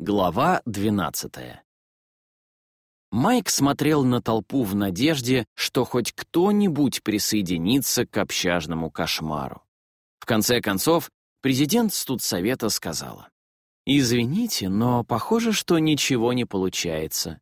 Глава 12 Майк смотрел на толпу в надежде, что хоть кто-нибудь присоединится к общажному кошмару. В конце концов, президент студсовета сказала, «Извините, но похоже, что ничего не получается.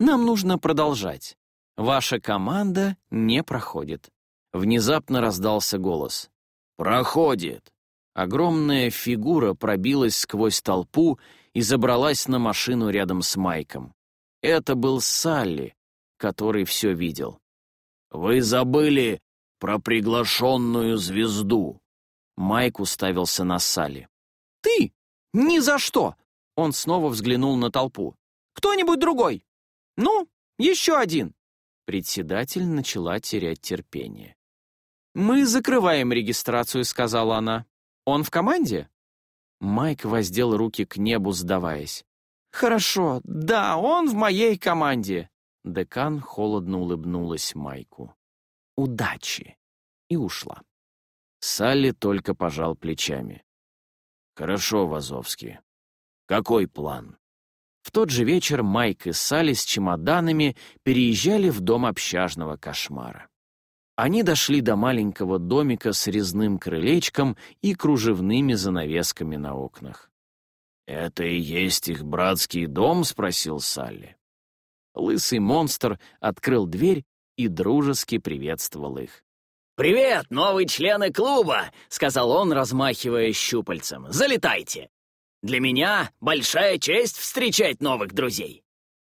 Нам нужно продолжать. Ваша команда не проходит». Внезапно раздался голос. «Проходит!» Огромная фигура пробилась сквозь толпу и забралась на машину рядом с Майком. Это был Салли, который все видел. «Вы забыли про приглашенную звезду!» Майк уставился на Салли. «Ты? Ни за что!» Он снова взглянул на толпу. «Кто-нибудь другой? Ну, еще один!» Председатель начала терять терпение. «Мы закрываем регистрацию», — сказала она. «Он в команде?» Майк воздел руки к небу, сдаваясь. «Хорошо, да, он в моей команде». Декан холодно улыбнулась Майку. «Удачи!» и ушла. Салли только пожал плечами. «Хорошо, Вазовский. Какой план?» В тот же вечер Майк и Салли с чемоданами переезжали в дом общажного кошмара. Они дошли до маленького домика с резным крылечком и кружевными занавесками на окнах. «Это и есть их братский дом?» — спросил Салли. Лысый монстр открыл дверь и дружески приветствовал их. «Привет, новые члены клуба!» — сказал он, размахивая щупальцем. «Залетайте! Для меня большая честь встречать новых друзей!»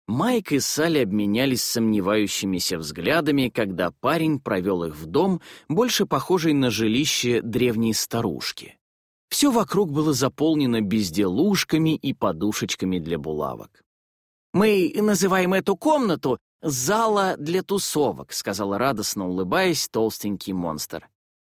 Майк и Салли обменялись сомневающимися взглядами, когда парень провел их в дом, больше похожий на жилище древней старушки. Все вокруг было заполнено безделушками и подушечками для булавок. «Мы называем эту комнату «зала для тусовок», — сказал радостно улыбаясь толстенький монстр.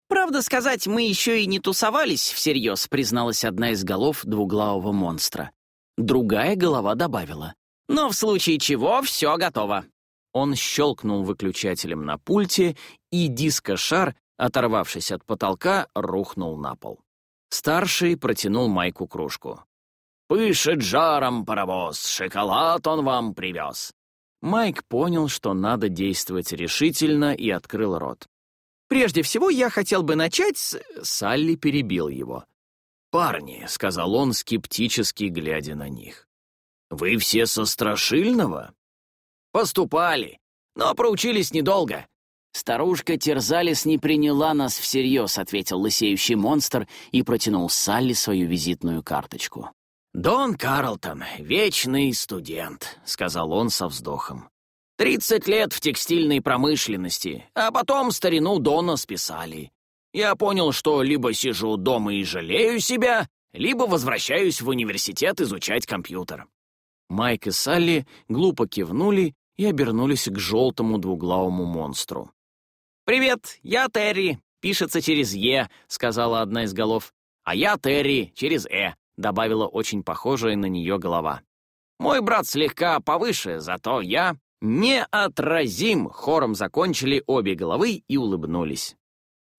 «Правда сказать, мы еще и не тусовались всерьез», — призналась одна из голов двуглавого монстра. Другая голова добавила. Но в случае чего все готово. Он щелкнул выключателем на пульте, и диско-шар, оторвавшись от потолка, рухнул на пол. Старший протянул Майку кружку. «Пышет жаром паровоз, шоколад он вам привез». Майк понял, что надо действовать решительно, и открыл рот. «Прежде всего, я хотел бы начать с...» Салли перебил его. «Парни», — сказал он, скептически глядя на них. «Вы все со Страшильного?» «Поступали, но проучились недолго». «Старушка Терзалис не приняла нас всерьез», — ответил лысеющий монстр и протянул Салли свою визитную карточку. «Дон Карлтон, вечный студент», — сказал он со вздохом. «Тридцать лет в текстильной промышленности, а потом старину Дона списали. Я понял, что либо сижу дома и жалею себя, либо возвращаюсь в университет изучать компьютер. Майк и Салли глупо кивнули и обернулись к желтому двуглавому монстру. «Привет, я Терри, пишется через «Е», — сказала одна из голов. «А я Терри, через «Э», — добавила очень похожая на нее голова. «Мой брат слегка повыше, зато я неотразим», — хором закончили обе головы и улыбнулись.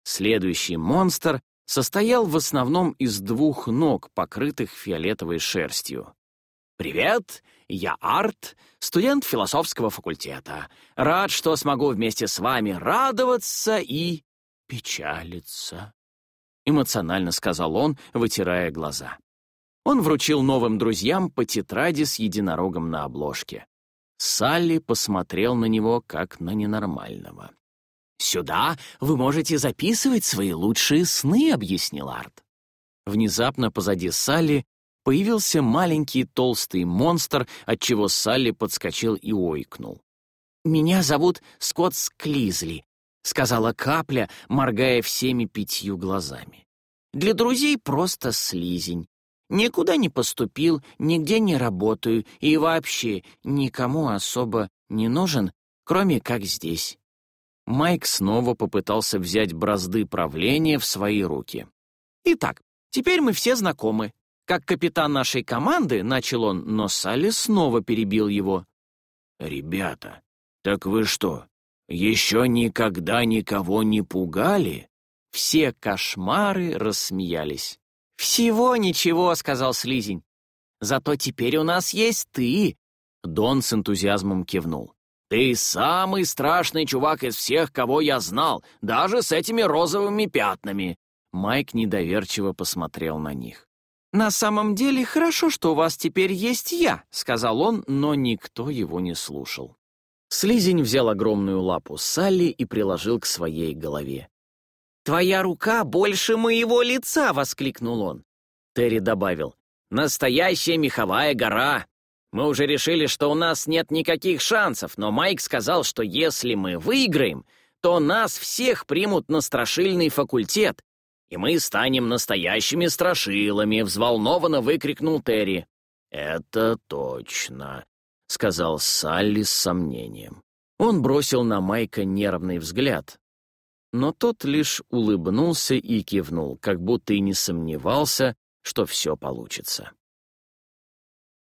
Следующий монстр состоял в основном из двух ног, покрытых фиолетовой шерстью. «Привет, я Арт, студент философского факультета. Рад, что смогу вместе с вами радоваться и печалиться», — эмоционально сказал он, вытирая глаза. Он вручил новым друзьям по тетради с единорогом на обложке. Салли посмотрел на него как на ненормального. «Сюда вы можете записывать свои лучшие сны», — объяснил Арт. Внезапно позади Салли появился маленький толстый монстр, отчего Салли подскочил и ойкнул. «Меня зовут Скотт Склизли», — сказала капля, моргая всеми пятью глазами. «Для друзей просто слизень. Никуда не поступил, нигде не работаю и вообще никому особо не нужен, кроме как здесь». Майк снова попытался взять бразды правления в свои руки. «Итак, теперь мы все знакомы. Как капитан нашей команды, начал он, но Салли снова перебил его. «Ребята, так вы что, еще никогда никого не пугали?» Все кошмары рассмеялись. «Всего ничего», — сказал Слизень. Зато теперь у нас есть ты!» Дон с энтузиазмом кивнул. «Ты самый страшный чувак из всех, кого я знал, даже с этими розовыми пятнами!» Майк недоверчиво посмотрел на них. «На самом деле хорошо, что у вас теперь есть я», — сказал он, но никто его не слушал. Слизень взял огромную лапу Салли и приложил к своей голове. «Твоя рука больше моего лица!» — воскликнул он. Терри добавил. «Настоящая меховая гора! Мы уже решили, что у нас нет никаких шансов, но Майк сказал, что если мы выиграем, то нас всех примут на страшильный факультет, и мы станем настоящими страшилами», — взволнованно выкрикнул Терри. «Это точно», — сказал Салли с сомнением. Он бросил на Майка нервный взгляд, но тот лишь улыбнулся и кивнул, как будто и не сомневался, что все получится.